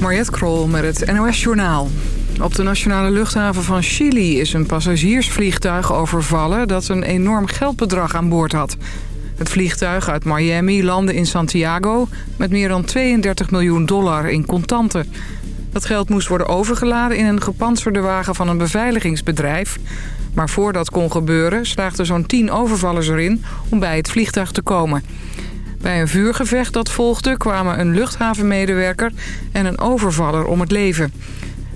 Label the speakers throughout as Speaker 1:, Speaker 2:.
Speaker 1: Mariette Krol met het NOS Journaal. Op de nationale luchthaven van Chili is een passagiersvliegtuig overvallen... dat een enorm geldbedrag aan boord had. Het vliegtuig uit Miami landde in Santiago... met meer dan 32 miljoen dollar in contanten. Dat geld moest worden overgeladen in een gepantserde wagen van een beveiligingsbedrijf. Maar voordat kon gebeuren slaagden zo'n 10 overvallers erin om bij het vliegtuig te komen... Bij een vuurgevecht dat volgde kwamen een luchthavenmedewerker en een overvaller om het leven.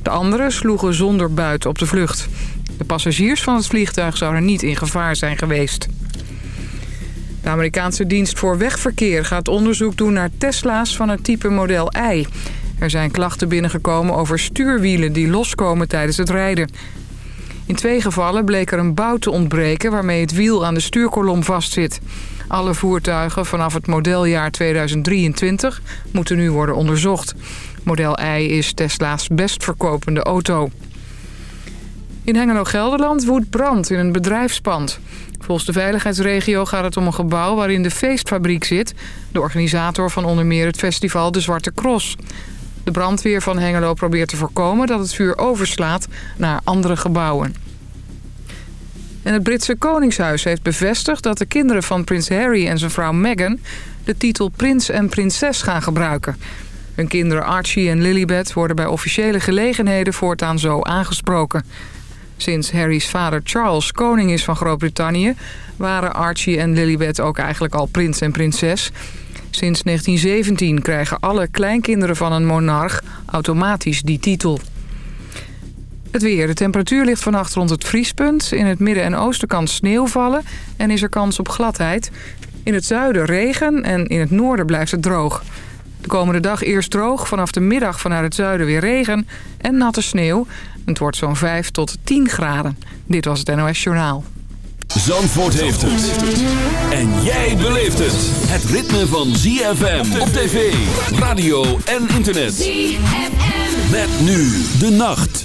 Speaker 1: De anderen sloegen zonder buit op de vlucht. De passagiers van het vliegtuig zouden niet in gevaar zijn geweest. De Amerikaanse dienst voor wegverkeer gaat onderzoek doen naar Tesla's van het type model I. Er zijn klachten binnengekomen over stuurwielen die loskomen tijdens het rijden. In twee gevallen bleek er een bout te ontbreken waarmee het wiel aan de stuurkolom vastzit. Alle voertuigen vanaf het modeljaar 2023 moeten nu worden onderzocht. Model I is Tesla's best verkopende auto. In Hengelo-Gelderland woedt brand in een bedrijfspand. Volgens de veiligheidsregio gaat het om een gebouw waarin de feestfabriek zit... de organisator van onder meer het festival De Zwarte Cross. De brandweer van Hengelo probeert te voorkomen dat het vuur overslaat naar andere gebouwen. En het Britse Koningshuis heeft bevestigd dat de kinderen van prins Harry en zijn vrouw Meghan... de titel prins en prinses gaan gebruiken. Hun kinderen Archie en Lilibet worden bij officiële gelegenheden voortaan zo aangesproken. Sinds Harry's vader Charles koning is van Groot-Brittannië... waren Archie en Lilibet ook eigenlijk al prins en prinses... Sinds 1917 krijgen alle kleinkinderen van een monarch automatisch die titel. Het weer. De temperatuur ligt vannacht rond het vriespunt. In het midden en oosten kan sneeuw vallen en is er kans op gladheid. In het zuiden regen en in het noorden blijft het droog. De komende dag eerst droog, vanaf de middag vanuit het zuiden weer regen en natte sneeuw. Het wordt zo'n 5 tot 10 graden. Dit was het NOS Journaal.
Speaker 2: Zandvoort heeft het. En jij beleeft het. Het ritme van ZFM op tv, radio en internet. ZFM. Met nu de nacht.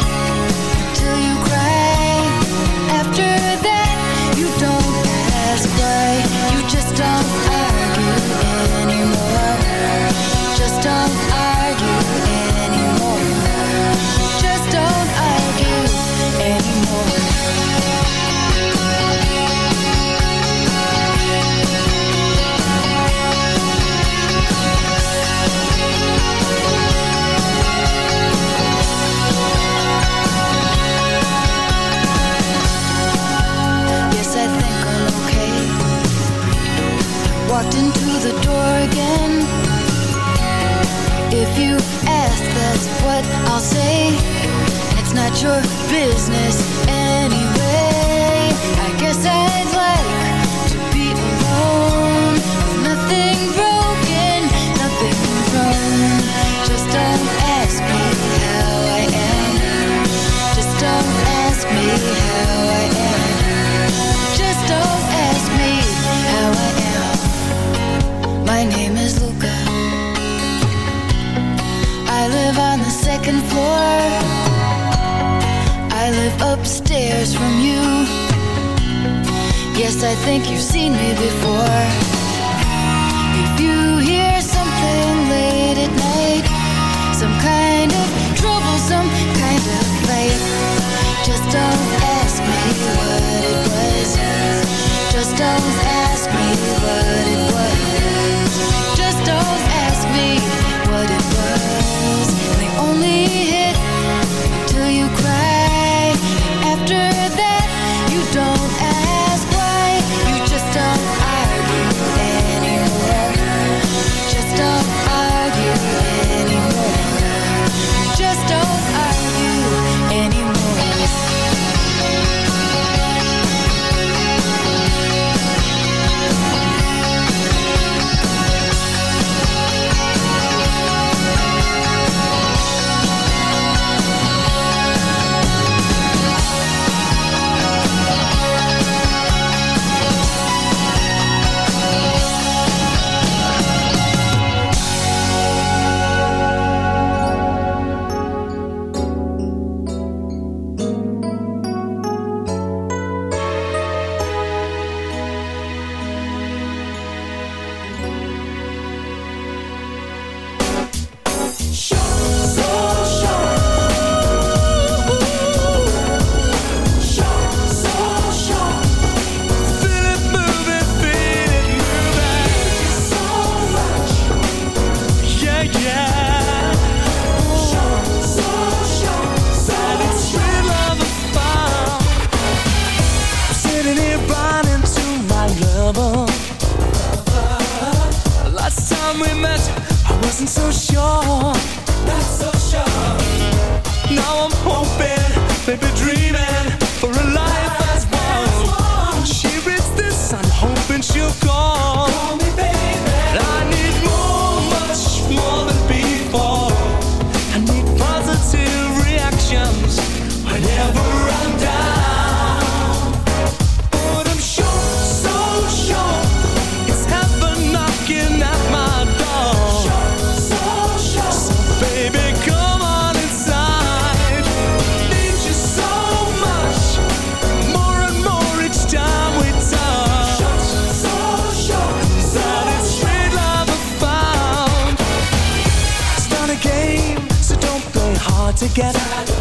Speaker 3: together.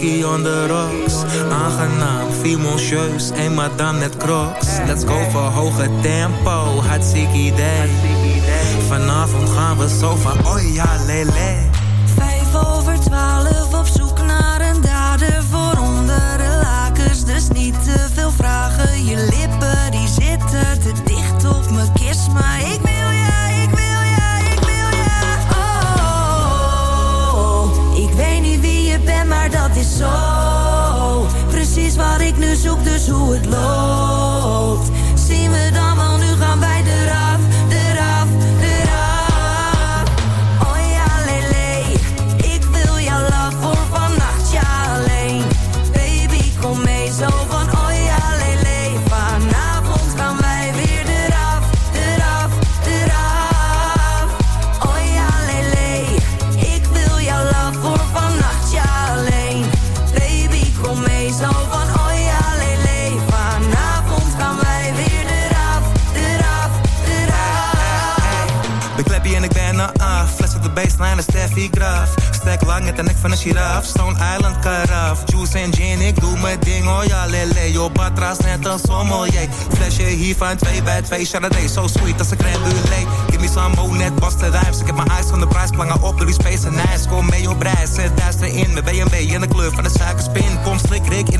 Speaker 3: whisky on the rocks. Aangenaam, fimoncieus en madame net crocs. Let's go voor hoge tempo, hartstikke idee. Vanavond gaan we zo van oh ja lele.
Speaker 4: Vijf over twaalf op zoek naar een dader. Voor onder de lakens, dus niet te veel vragen. Je lippen die zitten te dicht op mijn kist Maar ik ben Zoek dus hoe het loopt.
Speaker 3: die graf. Stek lang met de nek van een giraf. Stone Island karaf. Juice en gin, ik doe mijn ding. Oh ja, lele. Yo, batra's net een sommelier. Flesje hier van 2 bij 2 Charade, Zo so sweet als een crème brûlée. Give me some more, net de rijms. Ik heb mijn eyes van de prijs. Plangen op de die space en ijs. Kom mee op reis. Zet duister in mijn BMW. In de kleur van de suikerspin. Kom slik, Rick in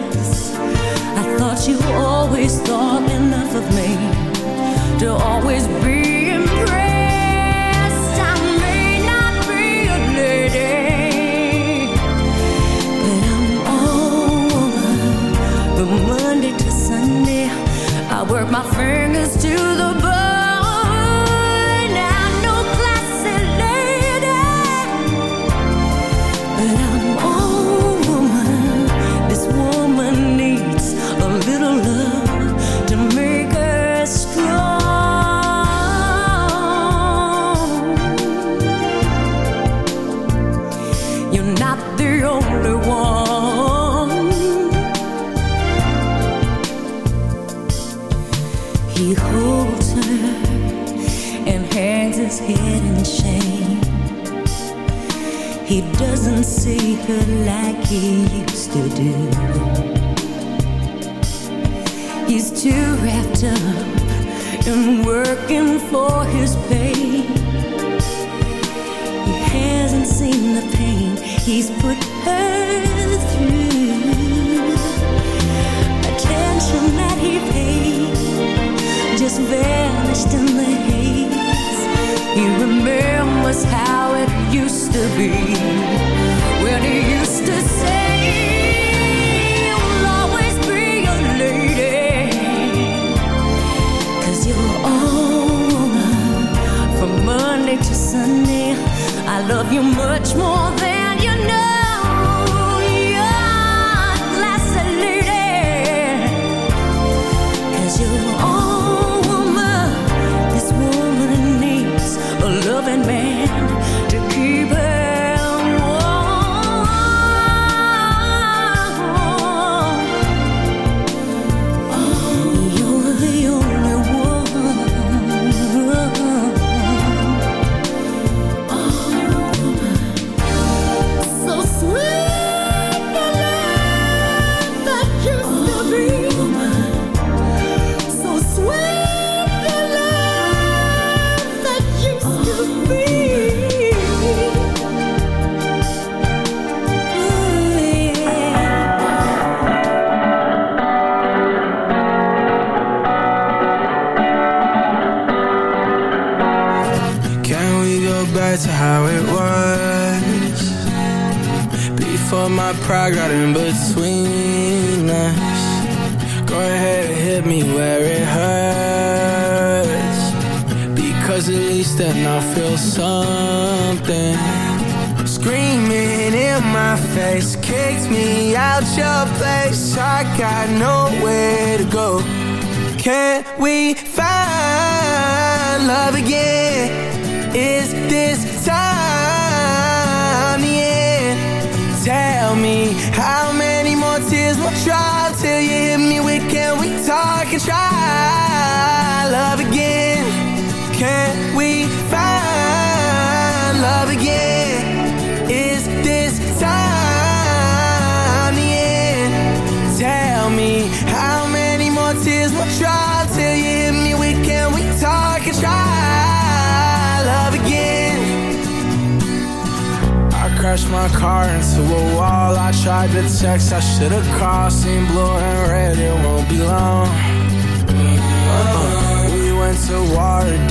Speaker 5: me.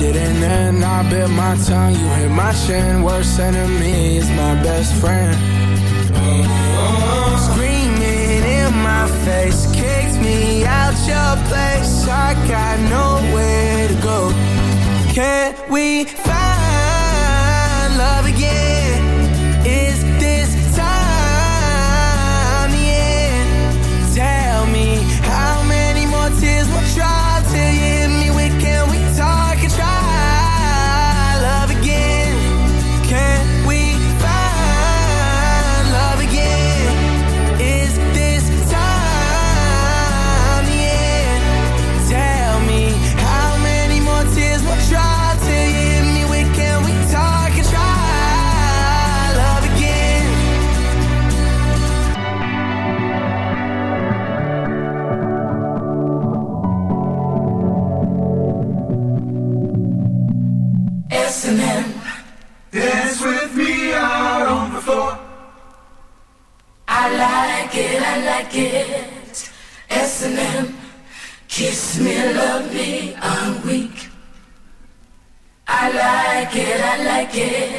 Speaker 5: Didn't end. I bit my tongue, you hit my chin. Worst enemy is my best friend. Screaming in my face, kicked me out your place. I got nowhere to go. Can we find love again?
Speaker 6: it, I like it. S and M, kiss me, love me, I'm weak.
Speaker 2: I
Speaker 7: like it, I like it.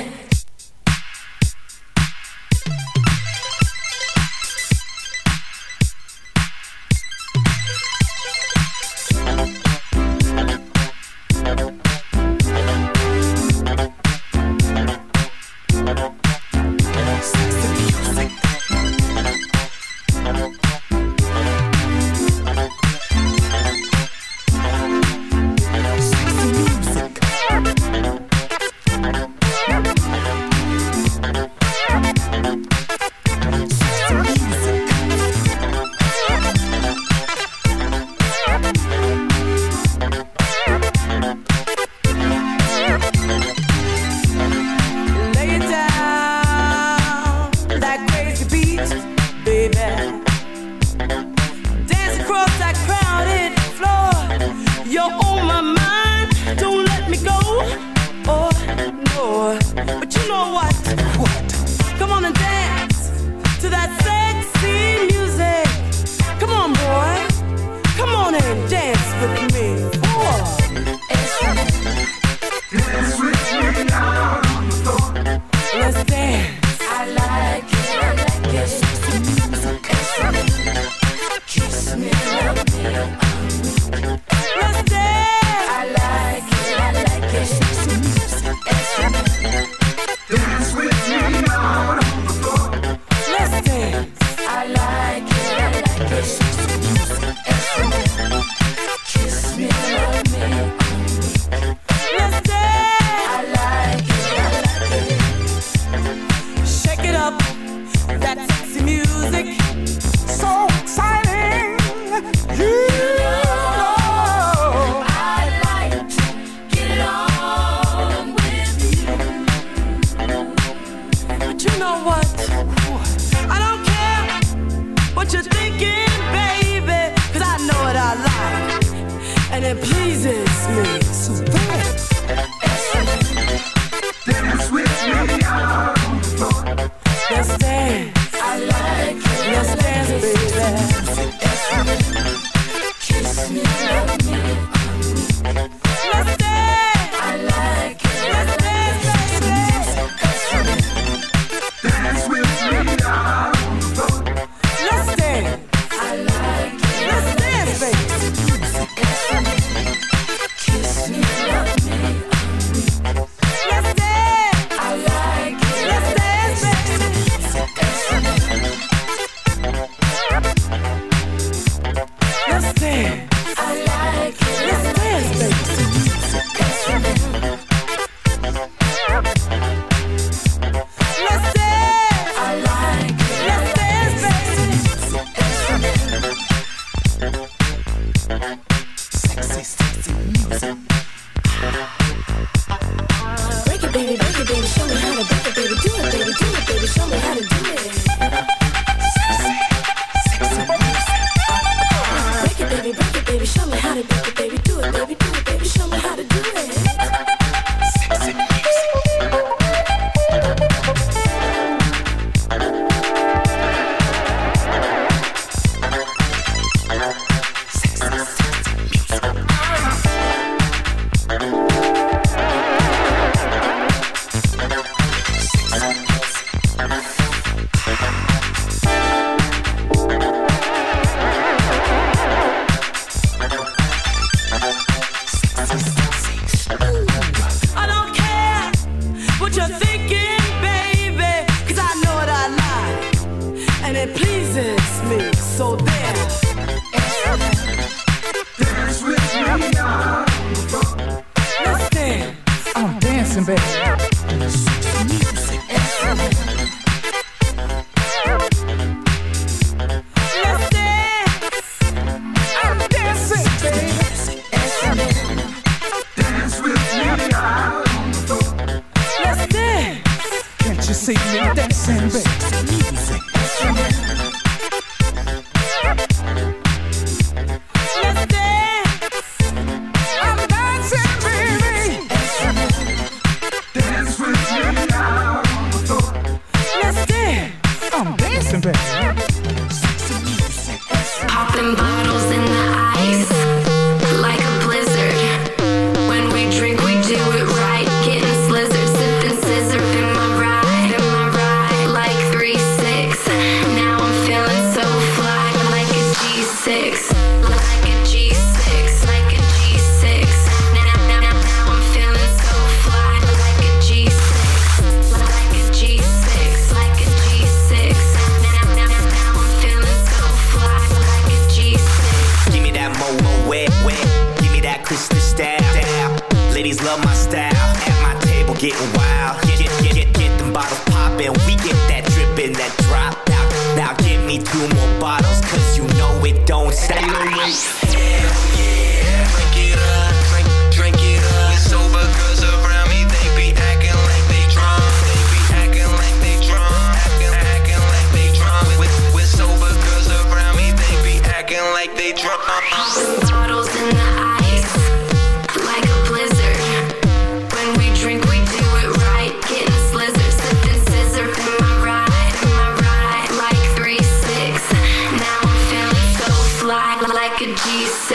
Speaker 7: like a G6.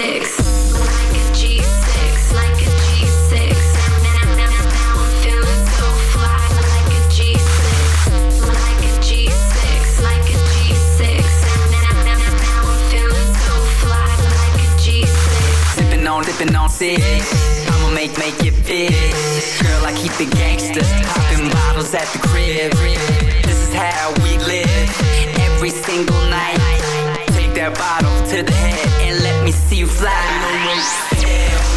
Speaker 7: Like a G6. Like a G6. Now, I'm feeling so fly. Like a G6. Like a G6. Like a G6.
Speaker 8: Now, I'm feeling so fly. Sipping
Speaker 7: on, make,
Speaker 8: make it fit. Girl, I
Speaker 7: keep
Speaker 8: the gangsters Popping bottles at
Speaker 7: the crib
Speaker 8: This is how we live Every single
Speaker 7: night that
Speaker 8: bottle to the head and let me see you fly.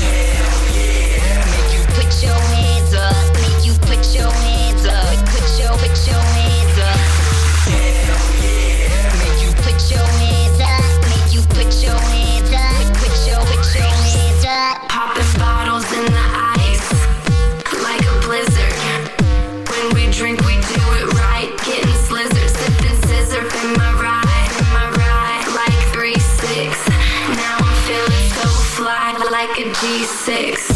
Speaker 9: 56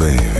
Speaker 9: dan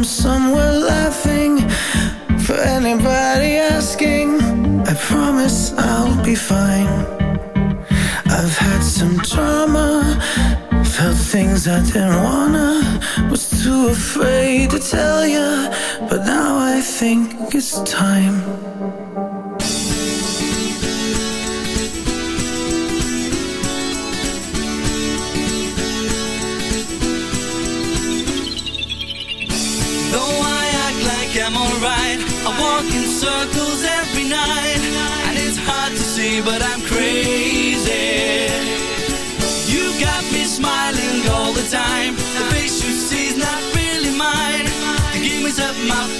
Speaker 5: I'm somewhere laughing for anybody asking. I promise I'll be fine. I've had some trauma, felt things I didn't wanna, was too afraid to tell you, but now I think it's time.
Speaker 3: circles every night And it's hard to see but I'm crazy. You got me smiling all the time. The face you see's not really mine. The game is up my